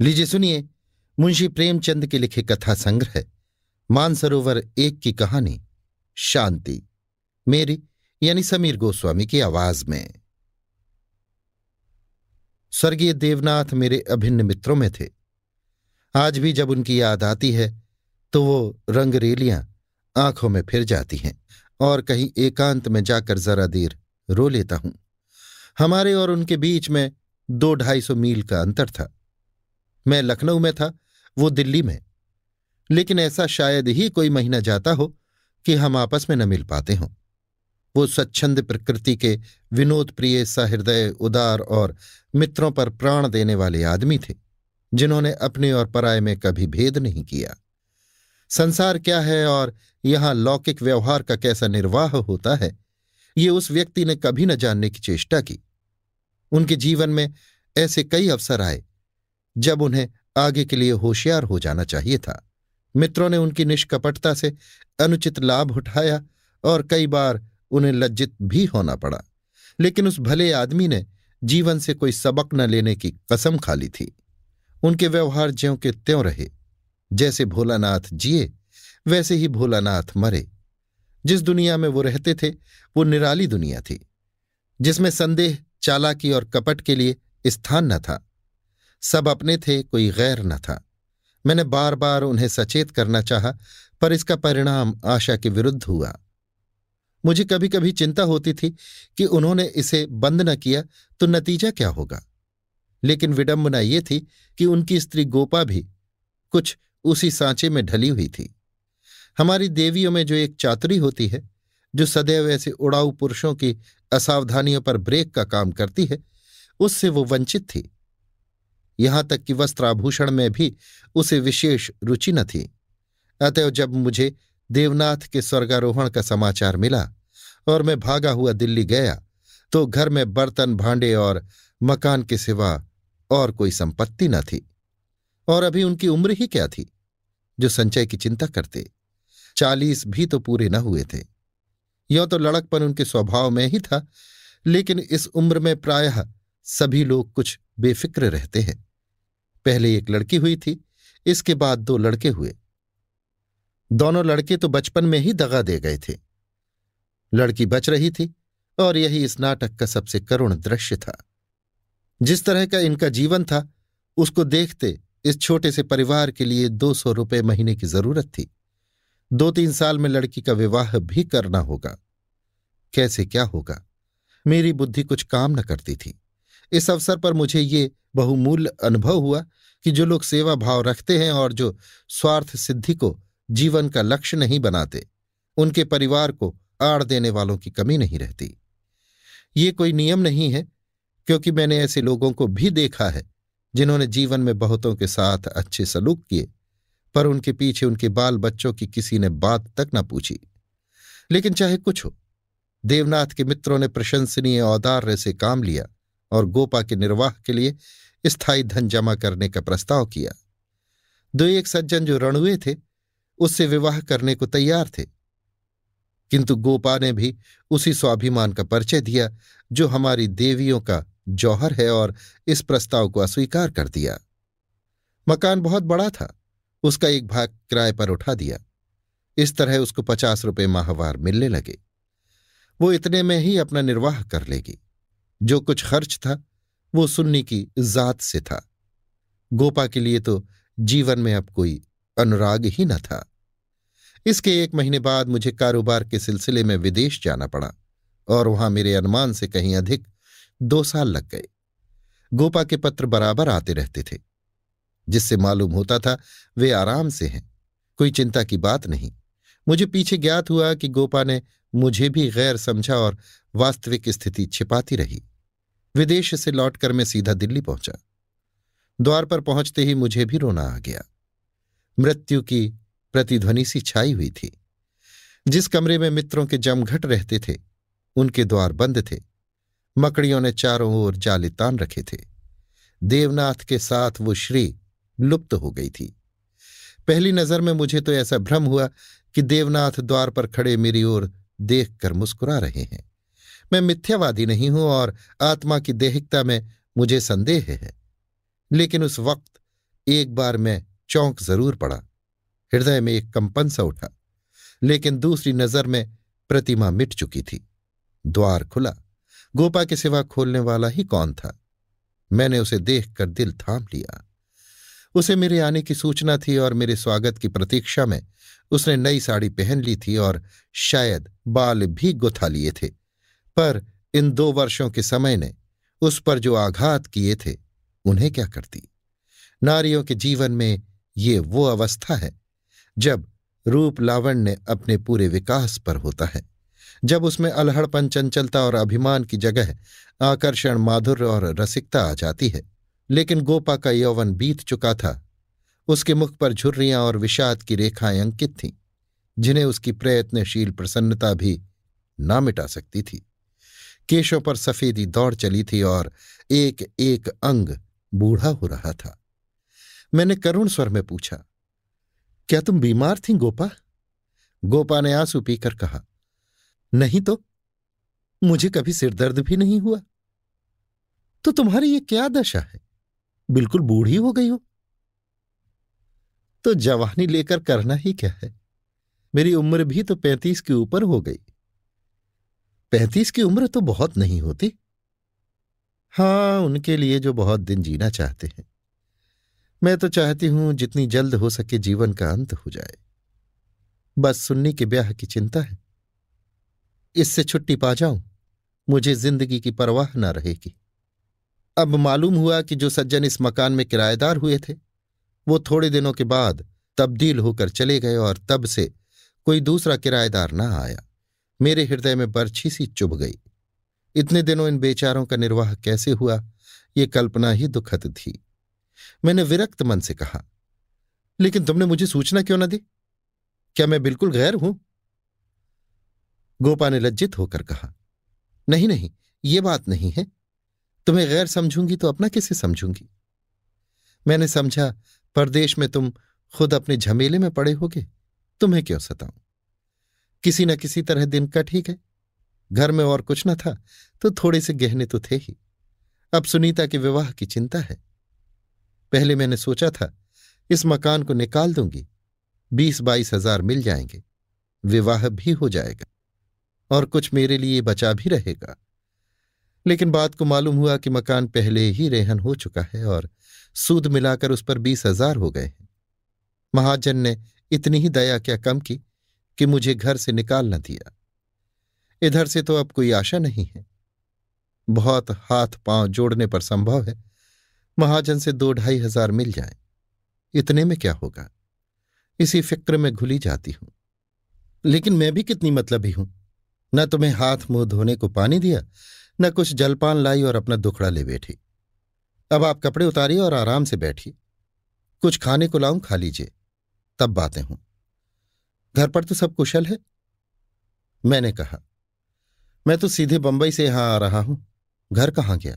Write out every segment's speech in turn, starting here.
लीजिए सुनिए, मुंशी प्रेमचंद के लिखे कथा संग्रह, मानसरोवर एक की कहानी, शांति, मेरी, यानी समीर गोस्वामी की आवाज़ में। स्वर्गीय देवनाथ मेरे अभिन्न मित्रों में थे। आज भी जब उनकी याद आती है तो वो रंगरेलियाँ आँखों में फिर जाती हैं और कहीं एकांत में जाकर जरा देर रो लेता हूँ। हमारे और उनके बीच में दो ढाई सौ मील का अंतर था। मैं लखनऊ में था, वो दिल्ली में। लेकिन ऐसा शायद ही कोई महीना जाता हो कि हम आपस में न मिल पाते हों। वो स्वच्छंद प्रकृति के विनोद प्रिय सहृदय, उदार और मित्रों पर प्राण देने वाले आदमी थे, जिन्होंने अपने और पराये में कभी भेद नहीं किया। संसार क्या है और यहाँ लौकिक व्यवहार का कैसा निर्वाह होता है, ये उस व्यक्ति ने कभी न जानने की चेष्टा की। उनके जीवन में ऐसे कई अवसर आए जब उन्हें आगे के लिए होशियार हो जाना चाहिए था। मित्रों ने उनकी निष्कपटता से अनुचित लाभ उठाया और कई बार उन्हें लज्जित भी होना पड़ा। लेकिन उस भले आदमी ने जीवन से कोई सबक न लेने की कसम खा ली थी। उनके व्यवहार ज्यों के त्यों रहे। जैसे भोलानाथ जिए, वैसे ही भोलानाथ मरे। जिस दुनिया में वो रहते थे, वो निराली दुनिया थी, जिसमें संदेह, चालाकी और कपट के लिए स्थान न था। सब अपने थे, कोई गैर न था। मैंने बार बार उन्हें सचेत करना चाहा, पर इसका परिणाम आशा के विरुद्ध हुआ। मुझे कभी कभी चिंता होती थी कि उन्होंने इसे बंद न किया तो नतीजा क्या होगा? लेकिन विडंबना ये थी कि उनकी स्त्री गोपा भी कुछ उसी सांचे में ढली हुई थी। हमारी देवियों में जो एक चातुरी होती है, जो सदैव ऐसे उड़ाऊ पुरुषों की असावधानियों पर ब्रेक का काम करती है, उससे वो वंचित थी। यहाँ तक कि वस्त्राभूषण में भी उसे विशेष रुचि न थी। अतएव जब मुझे देवनाथ के स्वर्गारोहण का समाचार मिला और मैं भागा हुआ दिल्ली गया तो घर में बर्तन, भांडे और मकान के सिवा और कोई संपत्ति न थी। और अभी उनकी उम्र ही क्या थी, जो संचय की चिंता करते? चालीस भी तो पूरे न हुए थे। यों तो लड़कपन उनके स्वभाव में ही था, लेकिन इस उम्र में प्रायः सभी लोग कुछ बेफिक्र रहते हैं। पहले एक लड़की हुई थी, इसके बाद दो लड़के हुए। दोनों लड़के तो बचपन में ही दगा दे गए थे। लड़की बच रही थी और यही इस नाटक का सबसे करुण दृश्य था। जिस तरह का इनका जीवन था, उसको देखते इस छोटे से परिवार के लिए दो सौ रुपये महीने की ज़रूरत थी। दो तीन साल में लड़की का विवाह भी करना होगा। कैसे क्या होगा? मेरी बुद्धि कुछ काम न करती थी। इस अवसर पर मुझे ये बहुमूल्य अनुभव हुआ कि जो लोग सेवा भाव रखते हैं और जो स्वार्थ सिद्धि को जीवन का लक्ष्य नहीं बनाते, उनके परिवार को आड़ देने वालों की कमी नहीं रहती। ये कोई नियम नहीं है, क्योंकि मैंने ऐसे लोगों को भी देखा है, जिन्होंने जीवन में बहुतों के साथ अच्छे सलूक किए, पर उनके पीछे उनके बाल बच्चों की किसी ने बात तक न पूछी। लेकिन चाहे कुछ हो, देवनाथ के मित्रों ने प्रशंसनीय औदार्य से काम लिया और गोपा के निर्वाह के लिए स्थायी धन जमा करने का प्रस्ताव किया। दो एक सज्जन जो रणुए थे, उससे विवाह करने को तैयार थे। किंतु गोपा ने भी उसी स्वाभिमान का परिचय दिया, जो हमारी देवियों का जौहर है और इस प्रस्ताव को अस्वीकार कर दिया। मकान बहुत बड़ा था, उसका एक भाग किराए पर उठा दिया। इस तरह उसको पचास रुपये माहवार मिलने लगे। वो इतने में ही अपना निर्वाह कर लेगी। जो कुछ खर्च था वो सुन्नी की जात से था। गोपा के लिए तो जीवन में अब कोई अनुराग ही न था। इसके एक महीने बाद मुझे कारोबार के सिलसिले में विदेश जाना पड़ा और वहाँ मेरे अनुमान से कहीं अधिक दो साल लग गए। गोपा के पत्र बराबर आते रहते थे, जिससे मालूम होता था वे आराम से हैं, कोई चिंता की बात नहीं। मुझे पीछे ज्ञात हुआ कि गोपा ने मुझे भी गैर समझा और वास्तविक स्थिति छिपाती रही। विदेश से लौटकर मैं सीधा दिल्ली पहुँचा। द्वार पर पहुँचते ही मुझे भी रोना आ गया। मृत्यु की प्रतिध्वनि सी छाई हुई थी। जिस कमरे में मित्रों के जमघट रहते थे, उनके द्वार बंद थे। मकड़ियों ने चारों ओर जाले तान रखे थे। देवनाथ के साथ वो श्री लुप्त हो गई थी। पहली नज़र में मुझे तो ऐसा भ्रम हुआ कि देवनाथ द्वार पर खड़े मेरी ओर देखकर मुस्कुरा रहे हैं। मैं मिथ्यावादी नहीं हूँ और आत्मा की देहिकता में मुझे संदेह है। लेकिन उस वक्त एक बार मैं चौंक ज़रूर पड़ा। हृदय में एक कंपन सा उठा, लेकिन दूसरी नज़र में प्रतिमा मिट चुकी थी। द्वार खुला। गोपा के सिवा खोलने वाला ही कौन था? मैंने उसे देखकर दिल थाम लिया। उसे मेरे आने की सूचना थी और मेरे स्वागत की प्रतीक्षा में उसने नई साड़ी पहन ली थी और शायद बाल भी गुथा लिए थे। पर इन दो वर्षों के समय ने उस पर जो आघात किए थे, उन्हें क्या करती नारियों के जीवन में ये वो अवस्था है, जब रूप लावण्य अपने पूरे विकास पर होता है, जब उसमें अलहड़पन, चंचलता और अभिमान की जगह आकर्षण, माधुर्य और रसिकता आ जाती है। लेकिन गोपा का यौवन बीत चुका था। उसके मुख पर झुर्रियाँ और विषाद की रेखाएँ अंकित थीं, जिन्हें उसकी प्रयत्नशील प्रसन्नता भी ना मिटा सकती थी। केशों पर सफेदी दौड़ चली थी और एक एक अंग बूढ़ा हो रहा था। मैंने करुण स्वर में पूछा, क्या तुम बीमार थी गोपा? गोपा ने आँसू पीकर कहा, नहीं तो मुझे कभी सिर दर्द भी नहीं हुआ। तो तुम्हारी ये क्या दशा है? बिल्कुल बूढ़ी हो गई हो। तो जवानी लेकर करना ही क्या है? मेरी उम्र भी तो पैंतीस के ऊपर हो गई। पैंतीस की उम्र तो बहुत नहीं होती। हाँ, उनके लिए जो बहुत दिन जीना चाहते हैं। मैं तो चाहती हूँ जितनी जल्द हो सके जीवन का अंत हो जाए। बस सुन्नी के ब्याह की चिंता है। इससे छुट्टी पा जाऊँ, मुझे ज़िंदगी की परवाह ना रहेगी। अब मालूम हुआ कि जो सज्जन इस मकान में किराएदार हुए थे, वो थोड़े दिनों के बाद तब्दील होकर चले गए और तब से कोई दूसरा किराएदार ना आया। मेरे हृदय में बर्छी सी चुभ गई। इतने दिनों इन बेचारों का निर्वाह कैसे हुआ, ये कल्पना ही दुखद थी। मैंने विरक्त मन से कहा, लेकिन तुमने मुझे सूचना क्यों न दी? क्या मैं बिल्कुल गैर हूँ? गोपा ने लज्जित होकर कहा, नहीं नहीं, ये बात नहीं है। तुम्हें गैर समझूँगी तो अपना किसे समझूँगी? मैंने समझा, परदेश में तुम खुद अपने झमेले में पड़े होगे, तुम्हें क्यों सताऊं? किसी न किसी तरह दिन कट ही गए। घर में और कुछ न था तो थोड़े से गहने तो थे ही। अब सुनीता के विवाह की चिंता है। पहले मैंने सोचा था, इस मकान को निकाल दूँगी। बीस बाईस हज़ार मिल जाएँगे। विवाह भी हो जाएगा। और कुछ मेरे लिए बचा भी रहेगा। लेकिन बात को मालूम हुआ कि मकान पहले ही रेहन हो चुका है और सूद मिलाकर उस पर बीस हज़ार हो गए हैं। महाजन ने इतनी ही दया क्या कम की कि मुझे घर से निकाल न दिया। इधर से तो अब कोई आशा नहीं है। बहुत हाथ पाँव जोड़ने पर संभव है, महाजन से दो ढाई हज़ार मिल जाए। इतने में क्या होगा? इसी फ़िक्र में घुली जाती हूँ। लेकिन मैं भी कितनी मतलबी हूँ। न तुम्हें हाथ मुँह धोने को पानी दिया, न कुछ जलपान लाई और अपना दुखड़ा ले बैठी। अब आप कपड़े उतारिए और आराम से बैठिए। कुछ खाने को लाऊं, खा लीजिए। तब बातें हों। घर पर तो सब कुशल है। मैंने कहा, मैं तो सीधे बंबई से यहाँ आ रहा हूँ। घर कहाँ गया?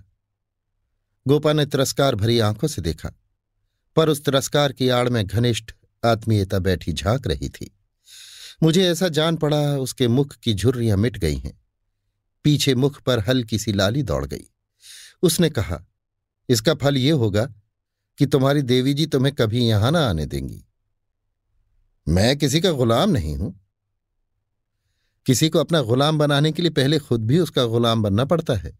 गोपा ने तिरस्कार भरी आँखों से देखा, पर उस तिरस्कार की आड़ में घनिष्ठ आत्मीयता बैठी झाँक रही थी। मुझे ऐसा जान पड़ा, उसके मुख की झुर्रियाँ मिट गई हैं। पीछे मुख पर हल्की सी लाली दौड़ गई। उसने कहा, इसका फल ये होगा कि तुम्हारी देवी जी तुम्हें कभी यहाँ ना आने देंगी। मैं किसी का गुलाम नहीं हूँ। किसी को अपना गुलाम बनाने के लिए पहले खुद भी उसका गुलाम बनना पड़ता है।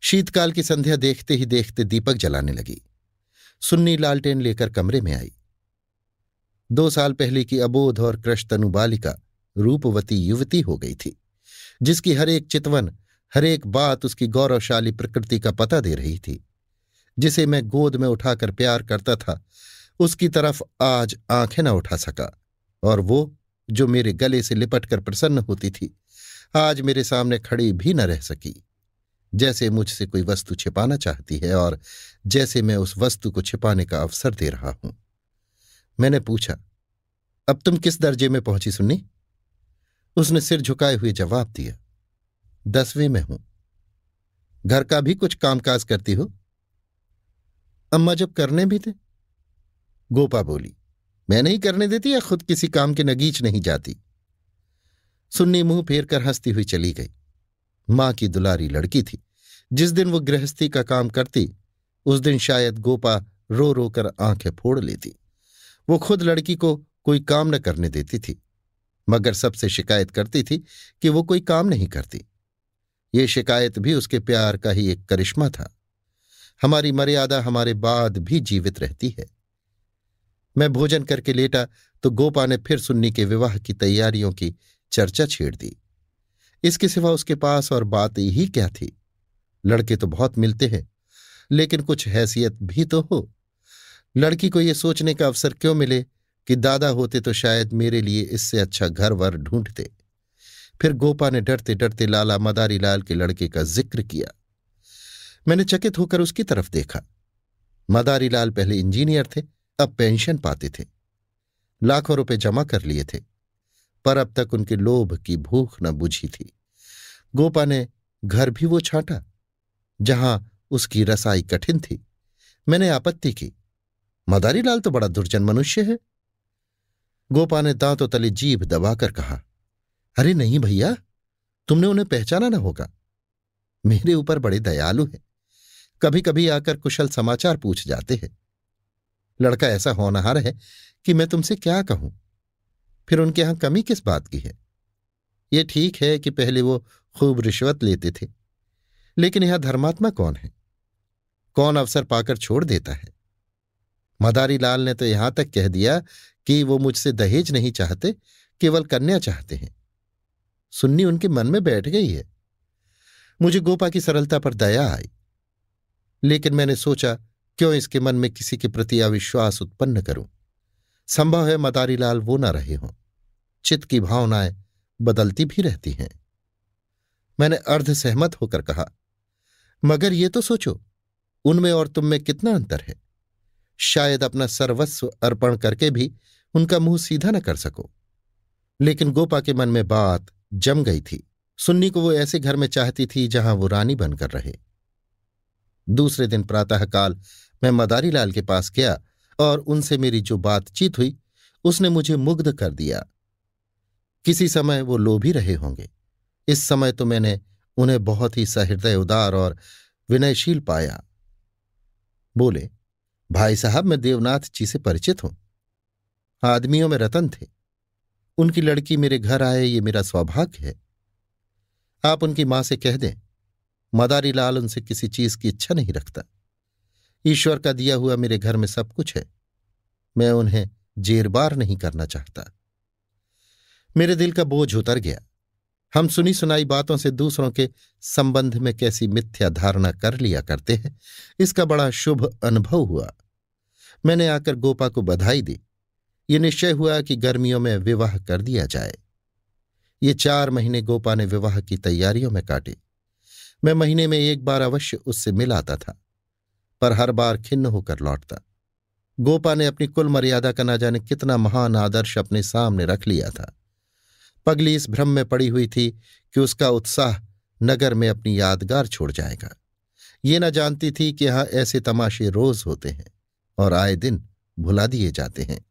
शीतकाल की संध्या देखते ही देखते दीपक जलाने लगी। सुन्नी लालटेन लेकर कमरे में आई। दो साल पहले की अबोध और कृष्णतनु बालिका रूपवती युवती हो गई थी, जिसकी हर एक चितवन, हर एक बात उसकी गौरवशाली प्रकृति का पता दे रही थी, जिसे मैं गोद में उठाकर प्यार करता था उसकी तरफ़ आज आँखें न उठा सका और वो, जो मेरे गले से लिपट कर प्रसन्न होती थी, आज मेरे सामने खड़ी भी न रह सकी। जैसे मुझसे कोई वस्तु छिपाना चाहती है और जैसे मैं उस वस्तु को छिपाने का अवसर दे रहा हूँ। मैंने पूछा, अब तुम किस दर्जे में पहुँची सुन्नी? उसने सिर झुकाए हुए जवाब दिया, दसवें में हूँ। घर का भी कुछ कामकाज करती हो? अम्मा जब करने भी थे गोपा बोली, मैं नहीं करने देती या खुद किसी काम के नगीच नहीं जाती? सुन्नी मुँह फेर कर हंसती हुई चली गई। माँ की दुलारी लड़की थी। जिस दिन वो गृहस्थी का काम करती, उस दिन शायद गोपा रो रो कर आँखें फोड़ लेती। वो खुद लड़की को कोई काम न करने देती थी, मगर सबसे शिकायत करती थी कि वो कोई काम नहीं करती। ये शिकायत भी उसके प्यार का ही एक करिश्मा था। हमारी मर्यादा हमारे बाद भी जीवित रहती है। मैं भोजन करके लेटा तो गोपा ने फिर सुन्नी के विवाह की तैयारियों की चर्चा छेड़ दी। इसके सिवा उसके पास और बात ही क्या थी? लड़के तो बहुत मिलते हैं, लेकिन कुछ हैसियत भी तो हो। लड़की को यह सोचने का अवसर क्यों मिले कि दादा होते तो शायद मेरे लिए इससे अच्छा घर वर ढूंढते। फिर गोपा ने डरते डरते लाला मदारी लाल के लड़के का ज़िक्र किया। मैंने चकित होकर उसकी तरफ़ देखा। मदारी लाल पहले इंजीनियर थे अब पेंशन पाते थे। लाखों रुपए जमा कर लिए थे। पर अब तक उनके लोभ की भूख न बुझी थी। गोपा ने घर भी वो छांटा, जहाँ उसकी रसाई कठिन थी। मैंने आपत्ति की। मदारी लाल तो बड़ा दुर्जन मनुष्य है। गोपा ने दांतों तले जीभ दबाकर कहा, अरे नहीं भैया, तुमने उन्हें पहचाना ना होगा। मेरे ऊपर बड़े दयालु हैं। कभी कभी आकर कुशल समाचार पूछ जाते हैं। लड़का ऐसा होनहार है कि मैं तुमसे क्या कहूँ? फिर उनके यहाँ कमी किस बात की है? ये ठीक है कि पहले वो खूब रिश्वत लेते थे, लेकिन यहाँ धर्मात्मा कौन है? कौन अवसर पाकर छोड़ देता है? मदारी लाल ने तो यहाँ तक कह दिया कि वो मुझसे दहेज नहीं चाहते, केवल कन्या चाहते हैं। सुन्नी उनके मन में बैठ गई है। मुझे गोपा की सरलता पर दया आई, लेकिन मैंने सोचा क्यों इसके मन में किसी के प्रति अविश्वास उत्पन्न करूँ? संभव है मदारी लाल वो न रहे हों। चित्त की भावनाएँ बदलती भी रहती हैं। मैंने अर्ध सहमत होकर कहा, मगर ये तो सोचो, उनमें और तुम में कितना अंतर है? शायद अपना सर्वस्व अर्पण करके भी उनका मुँह सीधा न कर सको। लेकिन गोपा के मन में बात जम गई थी। सुन्नी को वो ऐसे घर में चाहती थी जहाँ वो रानी बनकर रहे। दूसरे दिन प्रातःकाल मैं मदारी लाल के पास गया और उनसे मेरी जो बातचीत हुई, उसने मुझे मुग्ध कर दिया। किसी समय वो लोभी रहे होंगे। इस समय तो मैंने उन्हें बहुत ही सहृदय, उदार और विनयशील पाया। बोले, भाई साहब, मैं देवनाथ जी से परिचित हूँ। आदमियों में रतन थे। उनकी लड़की मेरे घर आए, ये मेरा सौभाग्य है। आप उनकी माँ से कह दें मदारी लाल उनसे किसी चीज़ की इच्छा नहीं रखता। ईश्वर का दिया हुआ मेरे घर में सब कुछ है। मैं उन्हें जेरबार नहीं करना चाहता। मेरे दिल का बोझ उतर गया। हम सुनी सुनाई बातों से दूसरों के संबंध में कैसी मिथ्या धारणा कर लिया करते हैं। इसका बड़ा शुभ अनुभव हुआ। मैंने आकर गोपा को बधाई दी। ये निश्चय हुआ कि गर्मियों में विवाह कर दिया जाए। ये चार महीने गोपा ने विवाह की तैयारियों में काटे। मैं महीने में एक बार अवश्य उससे मिल आता था। पर हर बार खिन्न होकर लौटता। गोपा ने अपनी कुल मर्यादा का ना जाने कितना महान आदर्श अपने सामने रख लिया था। पगली इस भ्रम में पड़ी हुई थी कि उसका उत्साह नगर में अपनी यादगार छोड़ जाएगा। ये न जानती थी कि यहाँ ऐसे तमाशे रोज होते हैं और आए दिन भुला दिए जाते हैं।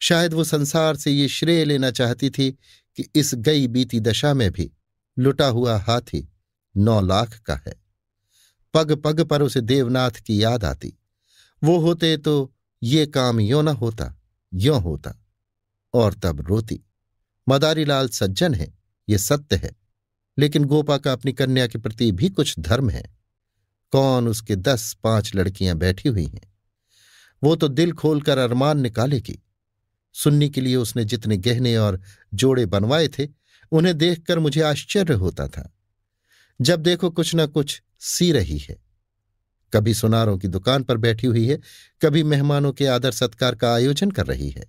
शायद वो संसार से ये श्रेय लेना चाहती थी कि इस गई बीती दशा में भी लुटा हुआ हाथी नौ लाख का है। पग पग पर उसे देवनाथ की याद आती। वो होते तो ये काम यो न होता, यो होता। और तब रोती। मदारी लाल सज्जन है, ये सत्य है। लेकिन गोपा का अपनी कन्या के प्रति भी कुछ धर्म है। कौन उसके दस पाँच लड़कियाँ बैठी हुई हैं? वो तो दिल खोलकर अरमान निकालेगी सुन्नी के लिए उसने जितने गहने और जोड़े बनवाए थे, उन्हें देखकर मुझे आश्चर्य होता था। जब देखो कुछ न कुछ सी रही है। कभी सुनारों की दुकान पर बैठी हुई है, कभी मेहमानों के आदर सत्कार का आयोजन कर रही है।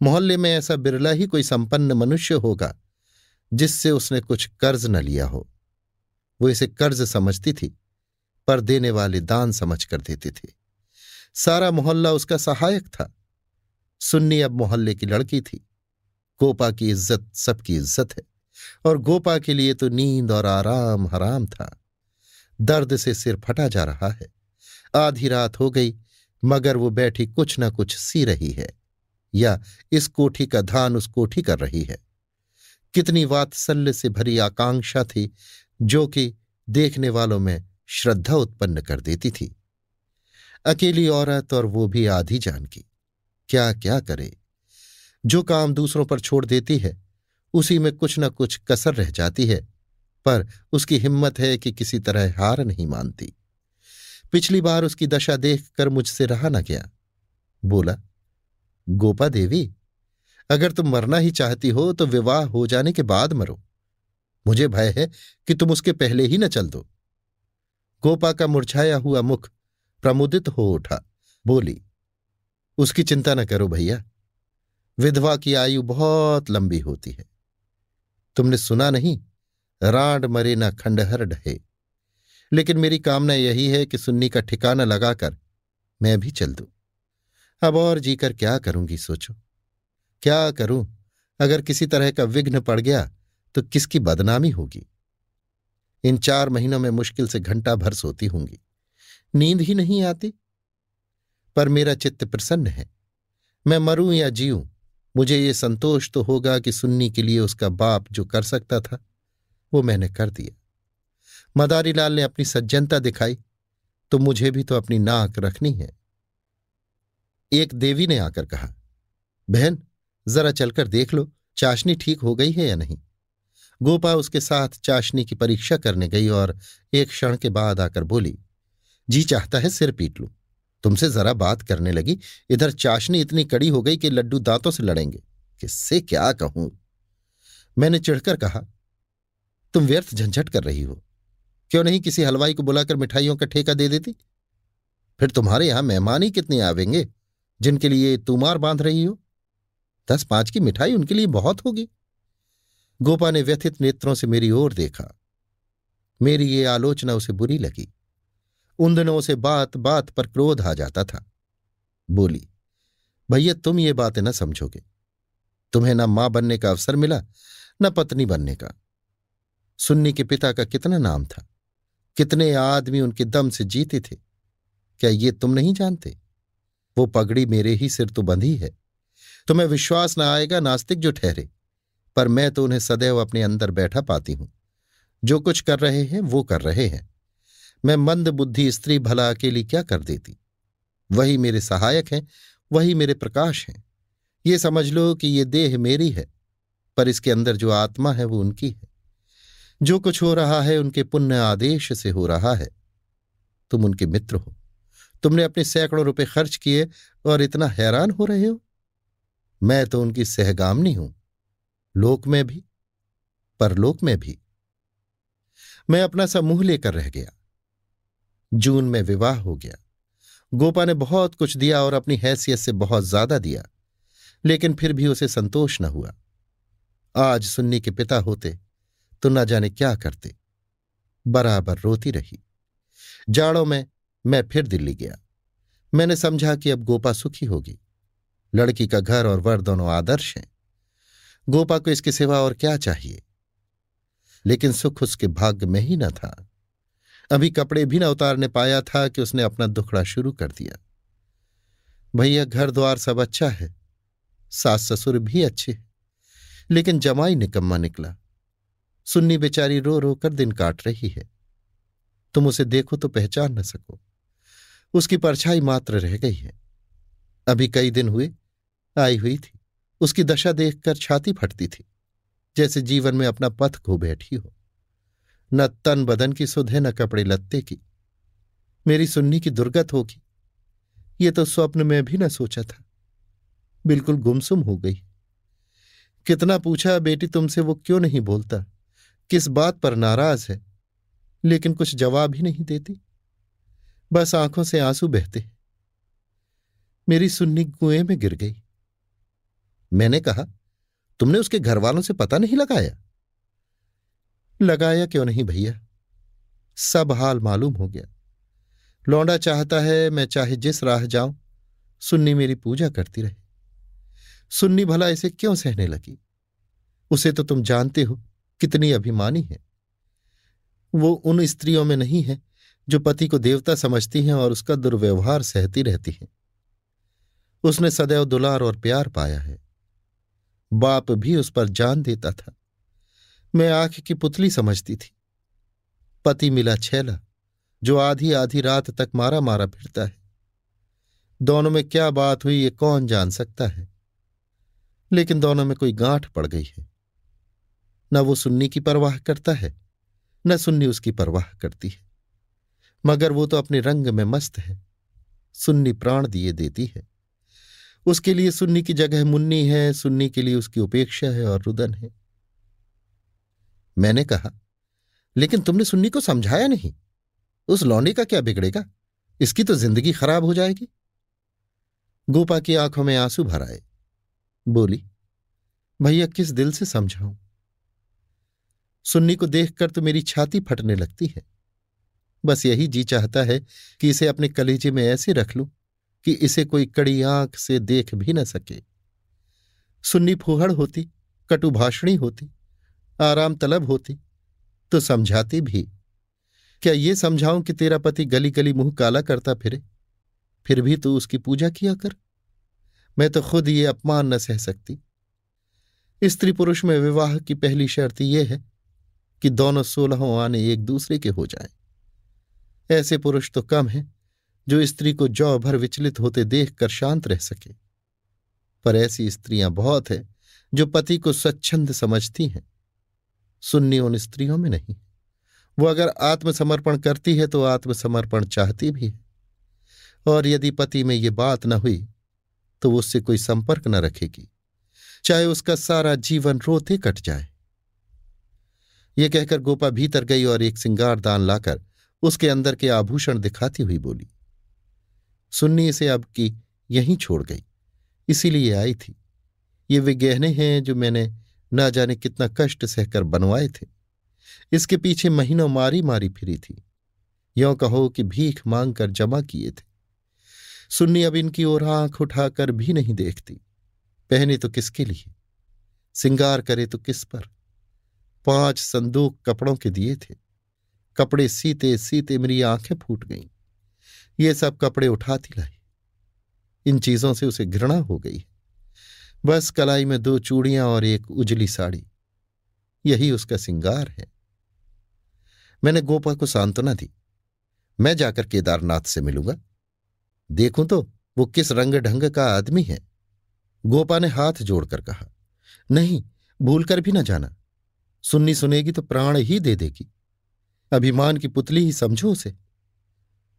मोहल्ले में ऐसा बिरला ही कोई संपन्न मनुष्य होगा, जिससे उसने कुछ कर्ज न लिया हो। वो इसे कर्ज समझती थी, पर देने वाले दान समझ कर देते थे। सारा मोहल्ला उसका सहायक था। सुन्नी अब मोहल्ले की लड़की थी। गोपा की इज़्ज़त सबकी इज़्ज़त है, और गोपा के लिए तो नींद और आराम हराम था। दर्द से सिर फटा जा रहा है। आधी रात हो गई, मगर वो बैठी कुछ न कुछ सी रही है, या इस कोठी का धान उस कोठी कर रही है। कितनी वात्सल्य से भरी आकांक्षा थी, जो कि देखने वालों में श्रद्धा उत्पन्न कर देती थी। अकेली औरत और वो भी आधी जान की क्या क्या करे? जो काम दूसरों पर छोड़ देती है, उसी में कुछ न कुछ कसर रह जाती है। पर उसकी हिम्मत है कि किसी तरह हार नहीं मानती। पिछली बार उसकी दशा देखकर मुझसे रहा न गया। बोला, गोपा देवी, अगर तुम मरना ही चाहती हो तो विवाह हो जाने के बाद मरो। मुझे भय है कि तुम उसके पहले ही न चल दो। गोपा का मुरझाया हुआ मुख प्रमुदित हो उठा। बोली, उसकी चिंता न करो भैया, विधवा की आयु बहुत लंबी होती है। तुमने सुना नहीं राड मरे न खंडहर ढहे। लेकिन मेरी कामना यही है कि सुन्नी का ठिकाना लगाकर मैं भी चल दूँ। अब और जीकर क्या करूँगी, सोचो। क्या करूँ? अगर किसी तरह का विघ्न पड़ गया तो किसकी बदनामी होगी? इन चार महीनों में मुश्किल से घंटा भर सोती होंगी। नींद ही नहीं आती। पर मेरा चित्त प्रसन्न है। मैं मरूं या जीऊं, मुझे ये संतोष तो होगा कि सुन्नी के लिए उसका बाप जो कर सकता था। वो मैंने कर दिया। मदारी लाल ने अपनी सज्जनता दिखाई तो मुझे भी तो अपनी नाक रखनी है। एक देवी ने आकर कहा, बहन, जरा चलकर देख लो, चाशनी ठीक हो गई है या नहीं? गोपा उसके साथ चाशनी की परीक्षा करने गई और एक क्षण के बाद आकर बोली, जी चाहता है सिर पीट लू। तुमसे जरा बात करने लगी, इधर चाशनी इतनी कड़ी हो गई कि लड्डू दांतों से लड़ेंगे। किससे क्या कहूँ? मैंने चिढ़कर कहा तुम व्यर्थ झंझट कर रही हो। क्यों नहीं किसी हलवाई को बुलाकर मिठाइयों का ठेका दे देती? फिर तुम्हारे यहाँ मेहमान ही कितने आवेंगे, जिनके लिए तुमार बाँध रही हो? दस पाँच की मिठाई उनके लिए बहुत होगी। गोपा ने व्यथित नेत्रों से मेरी ओर देखा। मेरी ये आलोचना उसे बुरी लगी। उन दिनों उसे बात बात पर क्रोध आ जाता था। बोली, भैया, तुम ये बातें न समझोगे। तुम्हें न माँ बनने का अवसर मिला, न पत्नी बनने का। सुन्नी के पिता का कितना नाम था। कितने आदमी उनके दम से जीते थे। क्या ये तुम नहीं जानते? वो पगड़ी मेरे ही सिर तो बंधी है। तुम्हें विश्वास न आएगा नास्तिक जो ठहरे, पर मैं तो उन्हें सदैव अपने अंदर बैठा पाती हूँ। जो कुछ कर रहे हैं, वो कर रहे हैं। मैं मंद बुद्धि स्त्री भला अकेली क्या कर देती? वही मेरे सहायक हैं, वही मेरे प्रकाश हैं। ये समझ लो कि ये देह मेरी है, पर इसके अंदर जो आत्मा है, वो उनकी है। जो कुछ हो रहा है उनके पुण्य आदेश से हो रहा है। तुम उनके मित्र हो। तुमने अपने सैकड़ों रुपए खर्च किए और इतना हैरान हो रहे हो? मैं तो उनकी सहगामनी हूँ। लोक में भी, परलोक में भी। मैं अपना सा मुँह लेकर रह गया। जून में विवाह हो गया। गोपा ने बहुत कुछ दिया और अपनी हैसियत से बहुत ज़्यादा दिया। लेकिन फिर भी उसे संतोष न हुआ। आज सुन्नी के पिता होते तो न जाने क्या करते। बराबर रोती रही। जाड़ों में मैं फिर दिल्ली गया। मैंने समझा कि अब गोपा सुखी होगी। लड़की का घर और वर दोनों आदर्श हैं। गोपा को इसके सिवा और क्या चाहिए? लेकिन सुख उसके भाग्य में ही न था। अभी कपड़े भी न उतारने पाया था कि उसने अपना दुखड़ा शुरू कर दिया। भैया, घर द्वार सब अच्छा है। सास ससुर भी अच्छे लेकिन जमाई निकम्मा निकला। सुन्नी बेचारी रो रो कर दिन काट रही है। तुम उसे देखो तो पहचान न सको। उसकी परछाई मात्र रह गई है। अभी कई दिन हुए, आई हुई थी। उसकी दशा देखकर छाती फटती थी, जैसे जीवन में अपना पथ खो बैठी हो। न तन बदन की सुध है, न कपड़े लत्ते की। मेरी सुन्नी की दुर्गत होगी। ये तो स्वप्न में भी न सोचा था। बिल्कुल गुमसुम हो गई। कितना पूछा बेटी तुमसे, वो क्यों नहीं बोलता? किस बात पर नाराज़ है? लेकिन कुछ जवाब ही नहीं देती। बस आँखों से आँसू बहते मेरी सुन्नी कुएँ में गिर गई। मैंने कहा, तुमने उसके घर वालों से पता नहीं लगाया? लगाया क्यों नहीं भैया? सब हाल मालूम हो गया। लौंडा चाहता है मैं चाहे जिस राह जाऊँ, सुन्नी मेरी पूजा करती रहे। सुन्नी भला इसे क्यों सहने लगी? उसे तो तुम जानते हो। कितनी अभिमानी है। वो उन स्त्रियों में नहीं है, जो पति को देवता समझती हैं और उसका दुर्व्यवहार सहती रहती हैं। उसने सदैव दुलार और प्यार पाया है। बाप भी उस पर जान देता था। मैं आँख की पुतली समझती थी। पति मिला छैला, जो आधी आधी रात तक मारा मारा फिरता है। दोनों में क्या बात हुई ये कौन जान सकता है? लेकिन दोनों में कोई गांठ पड़ गई है। न वो सुन्नी की परवाह करता है, न सुन्नी उसकी परवाह करती है। मगर वो तो अपने रंग में मस्त है, सुन्नी प्राण दिए देती है। उसके लिए सुन्नी की जगह मुन्नी है, सुन्नी के लिए उसकी उपेक्षा है और रुदन है। मैंने कहा, लेकिन तुमने सुन्नी को समझाया नहीं? उस लौंडे का क्या बिगड़ेगा? इसकी तो ज़िंदगी खराब हो जाएगी। गोपा की आँखों में आँसू भर आए। बोली, भैया, किस दिल से समझाऊं? सुन्नी को देखकर तो मेरी छाती फटने लगती है। बस यही जी चाहता है कि इसे अपने कलेजे में ऐसे रख लूँ कि इसे कोई कड़ी आँख से देख भी न सके। सुन्नी फूहड़ होती कटुभाषणी होती, आराम तलब होती तो समझाती भी। क्या ये समझाऊं कि तेरा पति गली गली मुँह काला करता फिरे? फिर भी तू उसकी पूजा किया कर। मैं तो खुद ये अपमान न सह सकती। स्त्री पुरुष में विवाह की पहली शर्त यह है कि दोनों सोलहों आने एक दूसरे के हो जाएँ। ऐसे पुरुष तो कम हैं, जो स्त्री को जौ भर विचलित होते देख कर शांत रह सके। पर ऐसी स्त्रियाँ बहुत हैं, जो पति को स्वच्छंद समझती हैं। सुन्नी उन स्त्रियों में नहीं। वो अगर आत्मसमर्पण करती है तो आत्मसमर्पण चाहती भी है। और यदि पति में ये बात न हुई तो उससे कोई संपर्क न रखेगी। चाहे उसका सारा जीवन रोते कट जाए। ये कहकर गोपा भीतर गई और एक सिंगार दान लाकर उसके अंदर के आभूषण दिखाती हुई बोली, सुन्नी इसे अब की यहीं छोड़ गई, इसीलिए आई थी। ये वे गहने हैं जो मैंने ना जाने कितना कष्ट सहकर बनवाए थे। इसके पीछे महीनों मारी मारी फिरी थी। यों कहो कि भीख मांग कर जमा किए थे। सुन्नी अब इनकी ओर आँख उठाकर भी नहीं देखती। पहने तो किसके लिए? सिंगार करे तो किस पर? पाँच संदूक कपड़ों के दिए थे। कपड़े सीते सीते मेरी आँखें फूट गईं। ये सब कपड़े उठाती लाई इन चीज़ों से उसे घृणा हो गई। बस कलाई में दो चूड़ियाँ और एक उजली साड़ी। यही उसका सिंगार है। मैंने गोपा को सांत्वना दी। मैं जाकर केदारनाथ से मिलूँगा। देखूँ तो वो किस रंग ढंग का आदमी है। गोपा ने हाथ जोड़कर कहा, नहीं, भूलकर भी ना जाना। सुन्नी सुनेगी तो प्राण ही दे देगी। अभिमान की पुतली ही समझो उसे।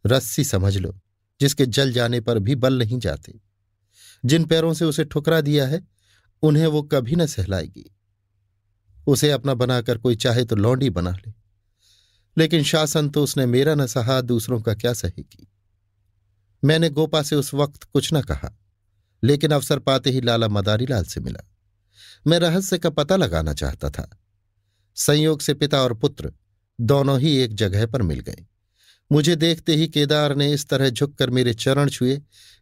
रस्सी समझ लो, जिसके जल जाने पर भी बल नहीं जाते। जिन पैरों से उसे ठुकरा दिया है, उन्हें वो कभी न सहलाएगी। उसे अपना बनाकर कोई चाहे तो लौंडी बना ले। लेकिन शासन तो उसने मेरा न सहा, दूसरों का क्या सहेगी? मैंने गोपा से उस वक्त कुछ न कहा, लेकिन अवसर पाते ही लाला मदारीलाल से मिला। मैं रहस्य का पता लगाना चाहता था। संयोग से पिता और पुत्र दोनों ही एक जगह पर मिल गए। मुझे देखते ही केदार ने इस तरह झुककर मेरे चरण छुए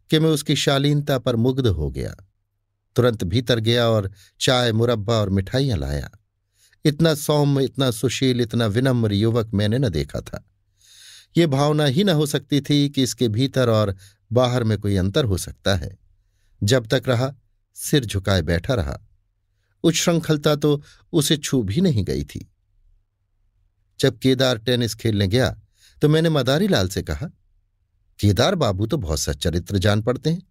कि मैं उसकी शालीनता पर मुग्ध हो गया। तुरंत भीतर गया और चाय, मुरब्बा और मिठाइयाँ लाया। इतना सौम्य, इतना सुशील, इतना विनम्र युवक मैंने न देखा था। ये भावना ही न हो सकती थी कि इसके भीतर और बाहर में कोई अंतर हो सकता है। जब तक रहा, सिर झुकाए बैठा रहा। उच्छृंखलता तो उसे छू भी नहीं गई थी। जब केदार टेनिस खेलने गया तो मैंने मदारी लाल से कहा, केदार बाबू तो बहुत सच्चरित्र जान पड़ते हैं।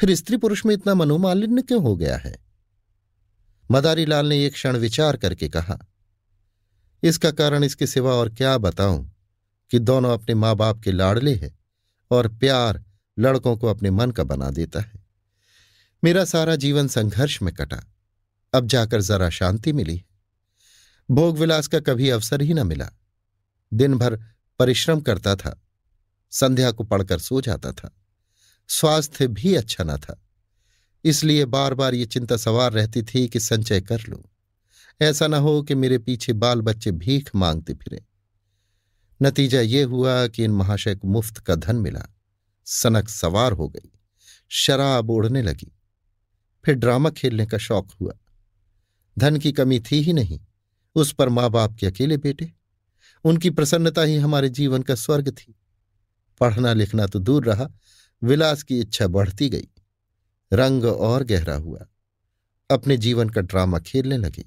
फिर स्त्री पुरुष में इतना मनोमालिन्य क्यों हो गया है? मदारी लाल ने एक क्षण विचार करके कहा, इसका कारण इसके सिवा और क्या बताऊँ कि दोनों अपने माँ बाप के लाडले हैं और प्यार लड़कों को अपने मन का बना देता है। मेरा सारा जीवन संघर्ष में कटा। अब जाकर जरा शांति मिली। भोग विलास का कभी अवसर ही न मिला। दिन भर परिश्रम करता था। संध्या को पढ़कर सो जाता था। स्वास्थ्य भी अच्छा न था। इसलिए बार बार ये चिंता सवार रहती थी कि संचय कर लूँ। ऐसा न हो कि मेरे पीछे बाल बच्चे भीख मांगते फिरे। नतीजा ये हुआ कि इन महाशय को मुफ़्त का धन मिला। सनक सवार हो गई। शराब ओढ़ने लगी। फिर ड्रामा खेलने का शौक हुआ। धन की कमी थी ही नहीं। उस पर माँ बाप के अकेले बेटे। उनकी प्रसन्नता ही हमारे जीवन का स्वर्ग थी। पढ़ना लिखना तो दूर रहा, विलास की इच्छा बढ़ती गई। रंग और गहरा हुआ। अपने जीवन का ड्रामा खेलने लगे।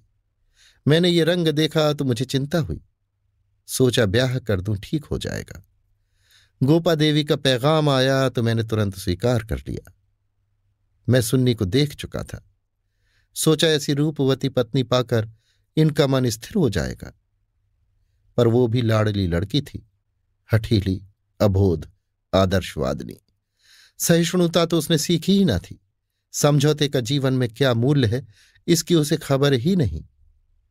मैंने ये रंग देखा तो मुझे चिंता हुई। सोचा ब्याह कर दूँ, ठीक हो जाएगा। गोपा देवी का पैगाम आया तो मैंने तुरंत स्वीकार कर लिया। मैं सुन्नी को देख चुका था। सोचा ऐसी रूपवती पत्नी पाकर इनका मन स्थिर हो जाएगा। पर वो भी लाडली लड़की थी, हठीली, अबोध, आदर्शवादनी। सहिष्णुता तो उसने सीखी ही ना थी। समझौते का जीवन में क्या मूल्य है, इसकी उसे खबर ही नहीं।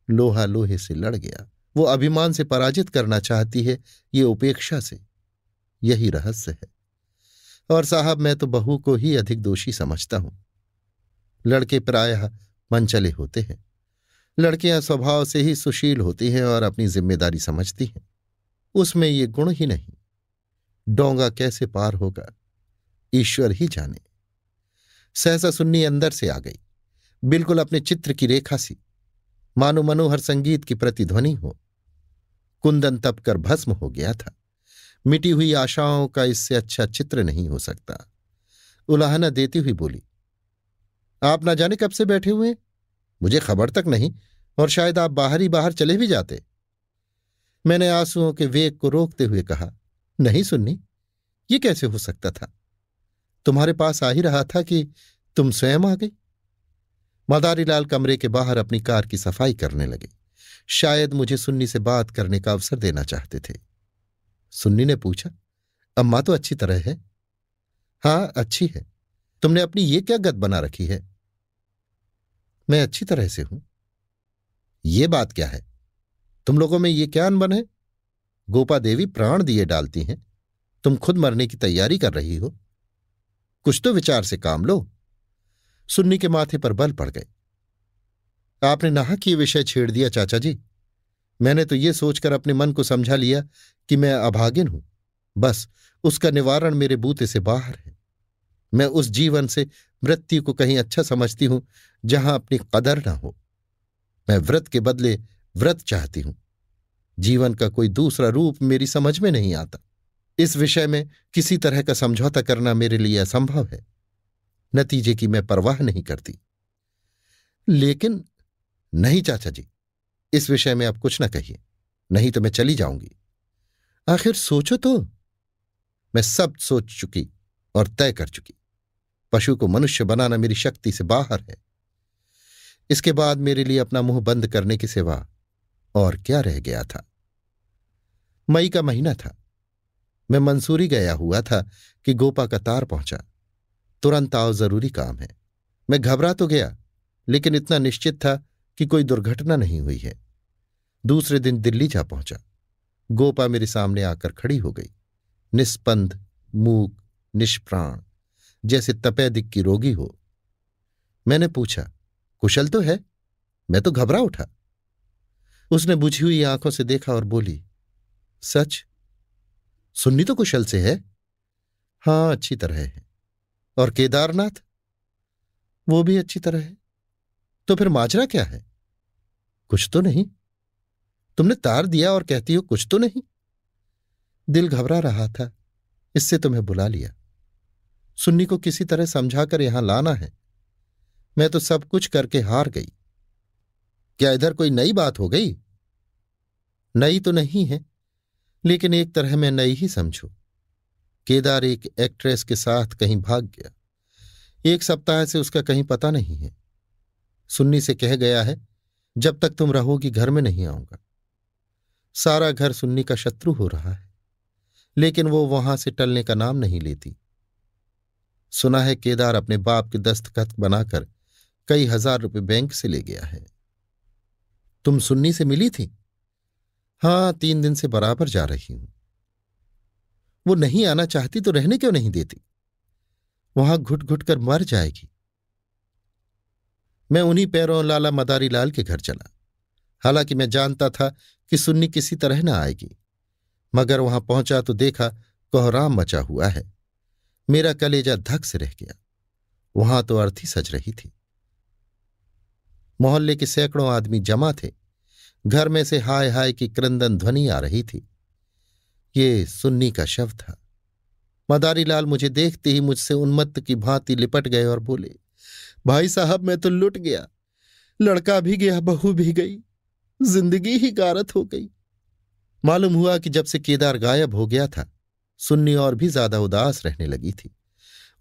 लोहा लोहे से लड़ गया। वो अभिमान से पराजित करना चाहती है, ये उपेक्षा से। यही रहस्य है। और साहब, मैं तो बहू को ही अधिक दोषी समझता हूँ। लड़के प्रायः मनचले होते हैं। लड़कियाँ स्वभाव से ही सुशील होती हैं और अपनी ज़िम्मेदारी समझती हैं। उसमें ये गुण ही नहीं। डोंगा कैसे पार होगा? ईश्वर ही जाने। सहसा सुन्नी अंदर से आ गई। बिल्कुल अपने चित्र की रेखा सी। मानो मनोहर संगीत की प्रतिध्वनि हो। कुंदन तप कर भस्म हो गया था। मिटी हुई आशाओं का इससे अच्छा चित्र नहीं हो सकता। उलाहना देती हुई बोली आप ना जाने कब से बैठे हुए मुझे खबर तक नहीं, और शायद आप बाहर ही बाहर चले भी जाते। मैंने आंसुओं के वेग को रोकते हुए कहा, नहीं सुननी, ये कैसे हो सकता था? तुम्हारे पास आ ही रहा था कि तुम स्वयं आ गई? मदारीलाल कमरे के बाहर अपनी कार की सफ़ाई करने लगे। शायद मुझे सुन्नी से बात करने का अवसर देना चाहते थे। सुन्नी ने पूछा, अम्मा तो अच्छी तरह है? हाँ अच्छी है। तुमने अपनी ये क्या गत बना रखी है? मैं अच्छी तरह से हूँ। ये बात क्या है? तुम लोगों में ये क्या अनबन है? गोपा देवी प्राण दिए डालती हैं। तुम खुद मरने की तैयारी कर रही हो। कुछ तो विचार से काम लो। सुन्नी के माथे पर बल पड़ गए। आपने नाहक ये विषय छेड़ दिया, चाचा जी? मैंने तो ये सोचकर अपने मन को समझा लिया कि मैं अभागिन हूँ। बस, उसका निवारण मेरे बूते से बाहर है। मैं उस जीवन से मृत्यु को कहीं अच्छा समझती हूँ, जहाँ अपनी कदर न हो। मैं व्रत के बदले व्रत चाहती हूँ। जीवन का कोई दूसरा रूप मेरी समझ में नहीं आता। इस विषय में किसी तरह का समझौता करना मेरे लिए असंभव है। नतीजे की मैं परवाह नहीं करती। लेकिन नहीं, चाचा जी, इस विषय में आप कुछ ना कहिए, नहीं तो मैं चली जाऊँगी। आखिर सोचो तो। मैं सब सोच चुकी और तय कर चुकी। पशु को मनुष्य बनाना मेरी शक्ति से बाहर है। इसके बाद मेरे लिए अपना मुँह बंद करने की सिवा और क्या रह गया था? मई का महीना था। मैं मंसूरी गया हुआ था कि गोपा का तार पहुँचा। तुरंत आओ, ज़रूरी काम है। मैं घबरा तो गया, लेकिन इतना निश्चित था कि कोई दुर्घटना नहीं हुई है। दूसरे दिन दिल्ली जा पहुँचा। गोपा मेरे सामने आकर खड़ी हो गई। निस्पंद, मूक, निष्प्राण। जैसे तपेदिक की रोगी हो। मैंने पूछा, कुशल तो है? मैं तो घबरा उठा। उसने बुझी हुई आँखों से देखा और बोली, सच? सुन्नी तो कुशल से है? हाँ, अच्छी तरह है। और केदारनाथ? वो भी अच्छी तरह है। तो फिर माजरा क्या है? कुछ तो नहीं। तुमने तार दिया और कहती हो कुछ तो नहीं? दिल घबरा रहा था, इससे तुम्हें बुला लिया। सुन्नी को किसी तरह समझाकर यहाँ लाना है। मैं तो सब कुछ करके हार गई। क्या इधर कोई नई बात हो गई? नई तो नहीं है, लेकिन एक तरह मैं नई ही समझू। केदार एक एक्ट्रेस के साथ कहीं भाग गया। एक सप्ताह से उसका कहीं पता नहीं है। सुन्नी से कह गया है, जब तक तुम रहोगी घर में नहीं आऊँगा। सारा घर सुन्नी का शत्रु हो रहा है, लेकिन वो वहाँ से टलने का नाम नहीं लेती। सुना है केदार अपने बाप के दस्तखत बनाकर कई हज़ार रुपए बैंक से ले गया है। तुम सुन्नी से मिली थी? हाँ, तीन दिन से बराबर जा रही हूँ। वो नहीं आना चाहती तो रहने क्यों नहीं देती? वहाँ घुट घुट कर मर जाएगी। मैं उन्हीं पैरों लाला मदारी लाल के घर चला। हालाँकि मैं जानता था कि सुन्नी किसी तरह न आएगी। मगर वहाँ पहुँचा तो देखा कोहराम मचा हुआ है। मेरा कलेजा धक से रह गया। वहाँ तो अर्थी सज रही थी। मोहल्ले के सैकड़ों आदमी जमा थे। घर में से हाय हाय की क्रंदन ध्वनि आ रही थी। ये सुन्नी का शव था। मदारीलाल मुझे देखते ही मुझसे उन्मत्त की भांति लिपट गए और बोले, भाई साहब, मैं तो लुट गया। लड़का भी गया, बहू भी गई। ज़िंदगी ही गारत हो गई। मालूम हुआ कि जब से केदार गायब हो गया था सुन्नी और भी ज़्यादा उदास रहने लगी थी।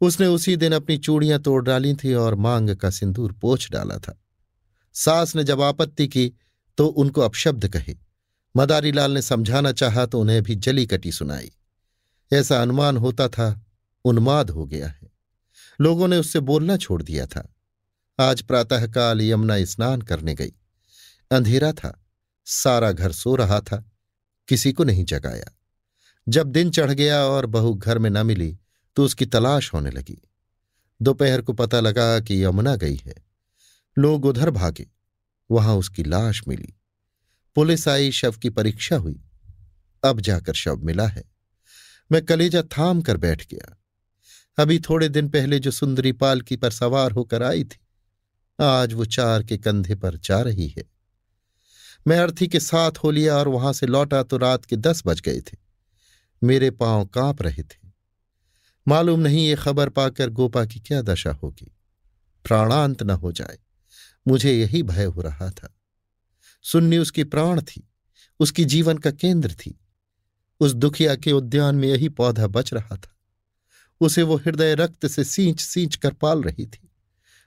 उसने उसी दिन अपनी चूड़ियाँ तोड़ डाली थी और मांग का सिंदूर पोछ डाला था। सास ने जब आपत्ति की तो उनको अपशब्द कहे। मदारीलाल ने समझाना चाहा तो उन्हें भी जली कटी सुनाई। ऐसा अनुमान होता था, उन्माद हो गया है। लोगों ने उससे बोलना छोड़ दिया था। आज प्रातःकाल यमुना स्नान करने गई। अंधेरा था। सारा घर सो रहा था। किसी को नहीं जगाया। जब दिन चढ़ गया और बहू घर में न मिली तो उसकी तलाश होने लगी। दोपहर को पता लगा कि यमुना गई है। लोग उधर भागे, वहाँ उसकी लाश मिली। पुलिस आई, शव की परीक्षा हुई। अब जाकर शव मिला है। मैं कलेजा थाम कर बैठ गया। अभी थोड़े दिन पहले जो सुंदरी पालकी पर सवार होकर आई थी, आज वो चार के कंधे पर जा रही है। मैं अर्थी के साथ हो लिया और वहाँ से लौटा तो रात के दस बज गए थे। मेरे पाँव काँप रहे थे। मालूम नहीं ये खबर पाकर गोपा की क्या दशा होगी। प्राणांत न हो जाए। मुझे यही भय हो रहा था। सुन्नी उसकी प्राण थी। उसकी जीवन का केंद्र थी। उस दुखिया के उद्यान में यही पौधा बच रहा था। उसे वो हृदय रक्त से सींच सींच कर पाल रही थी।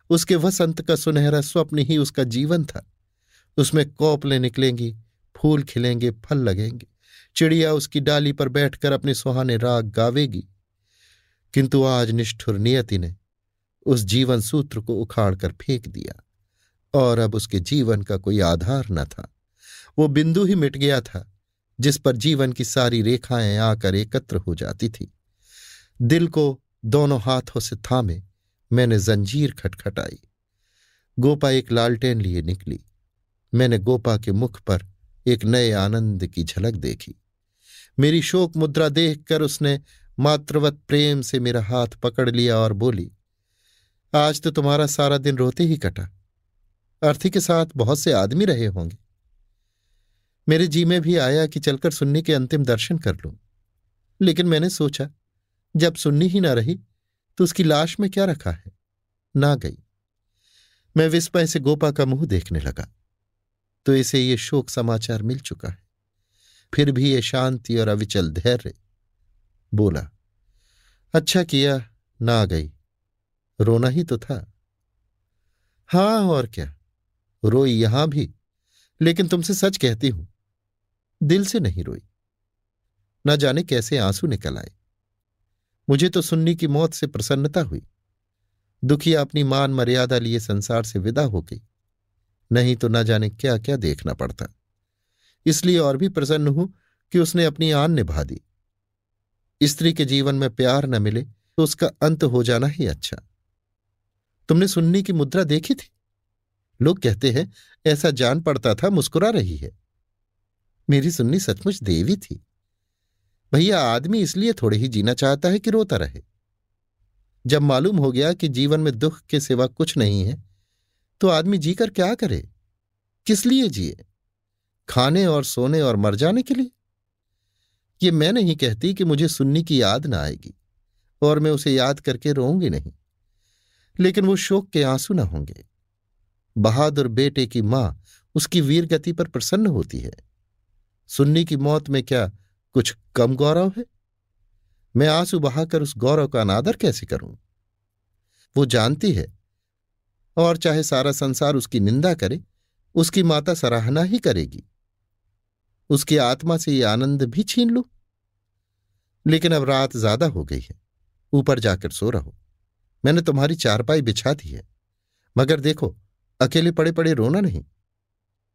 उसके वसंत का सुनहरा स्वप्न ही उसका जीवन था। उसमें कौपले निकलेंगी, फूल खिलेंगे, फल लगेंगे। चिड़िया उसकी डाली पर बैठकर अपने सुहाने राग गावेगी। किंतु आज निष्ठुर नियति ने उस जीवन सूत्र को उखाड़ कर फेंक दिया, और अब उसके जीवन का कोई आधार न था। वो बिंदु ही मिट गया था, जिस पर जीवन की सारी रेखाएँ आकर एकत्र हो जाती थी। दिल को दोनों हाथों से थामे, मैंने जंजीर खटखटाई। गोपा एक लालटेन लिए निकली। मैंने गोपा के मुख पर एक नए आनंद की झलक देखी। मेरी शोक मुद्रा देखकर उसने मातृवत प्रेम से मेरा हाथ पकड़ लिया और बोली, आज तो तुम्हारा सारा दिन रोते ही कटा। अर्थी के साथ बहुत से आदमी रहे होंगे। मेरे जी में भी आया कि चलकर सुन्नी के अंतिम दर्शन कर लूँ। लेकिन मैंने सोचा, जब सुन्नी ही ना रही तो उसकी लाश में क्या रखा है? ना गई। मैं विस्मय से गोपा का मुँह देखने लगा। तो इसे ये शोक समाचार मिल चुका है। फिर भी ये शांति और अविचल धैर्य। बोला अच्छा किया, ना गई। रोना ही तो था। हाँ, और क्या? रोई यहाँ भी, लेकिन तुमसे सच कहती हूँ, दिल से नहीं रोई। न जाने कैसे आँसू निकल आए। मुझे तो सुन्नी की मौत से प्रसन्नता हुई। दुखिया अपनी मान मर्यादा लिए संसार से विदा हो गई। नहीं तो ना जाने क्या क्या देखना पड़ता। इसलिए और भी प्रसन्न हूँ कि उसने अपनी आन निभा दी। स्त्री के जीवन में प्यार न मिले तो उसका अंत हो जाना ही अच्छा। तुमने सुन्नी की मुद्रा देखी थी? लोग कहते हैं, ऐसा जान पड़ता था, मुस्कुरा रही है। मेरी सुन्नी सचमुच देवी थी। भैया, आदमी इसलिए थोड़े ही जीना चाहता है कि रोता रहे। जब मालूम हो गया कि जीवन में दुख के सिवा कुछ नहीं है तो आदमी जीकर क्या करे? किस लिए जिए? खाने और सोने और मर जाने के लिए? ये मैं नहीं कहती कि मुझे सुन्नी की याद ना आएगी, और मैं उसे याद करके रोऊँगी नहीं। लेकिन वो शोक के आँसू न होंगे। बहादुर बेटे की माँ उसकी वीरगति पर प्रसन्न होती है। सुन्नी की मौत में क्या कुछ कम गौरव है? मैं आँसू बहाकर उस गौरव का अनादर कैसे करूँ? वो जानती है, और चाहे सारा संसार उसकी निंदा करे, उसकी माता सराहना ही करेगी। उसकी आत्मा से ये आनंद भी छीन लू। लेकिन अब रात ज़्यादा हो गई है। ऊपर जाकर सो रहो। मैंने तुम्हारी चारपाई बिछा दी है। मगर देखो, अकेले पड़े पड़े रोना नहीं।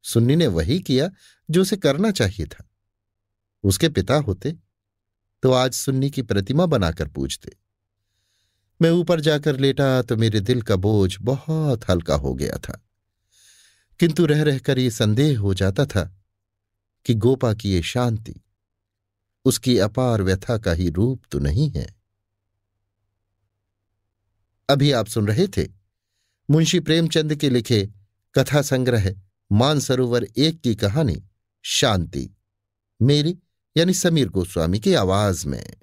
सुन्नी ने वही किया जो उसे करना चाहिए था। उसके पिता होते तो आज सुन्नी की प्रतिमा बनाकर पूछते मैं ऊपर जाकर लेटा तो मेरे दिल का बोझ बहुत हल्का हो गया था। किंतु रह रहकर ये संदेह हो जाता था कि गोपा की ये शांति उसकी अपार व्यथा का ही रूप तो नहीं है। अभी आप सुन रहे थे मुंशी प्रेमचंद के लिखे कथा संग्रह मानसरोवर एक की कहानी शांति, मेरी यानी समीर गोस्वामी की आवाज़ में।